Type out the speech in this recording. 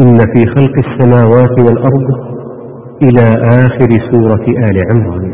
إن في خلق السماوات والأرض إلى آخر سورة آل عمران.